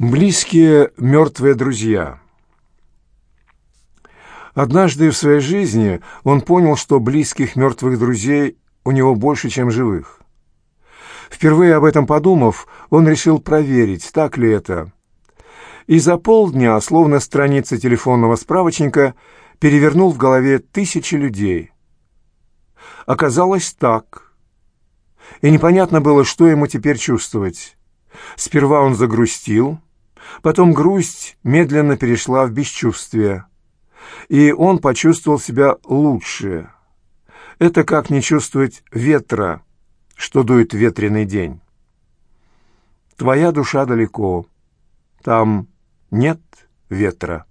Близкие мертвые друзья. Однажды в своей жизни он понял, что близких мертвых друзей у него больше, чем живых. Впервые об этом подумав, он решил проверить, так ли это. И за полдня, словно страница телефонного справочника, перевернул в голове тысячи людей. Оказалось так. И непонятно было, что ему теперь чувствовать. Сперва он загрустил, Потом грусть медленно перешла в бесчувствие, и он почувствовал себя лучше. Это как не чувствовать ветра, что дует ветреный день. Твоя душа далеко, там нет ветра.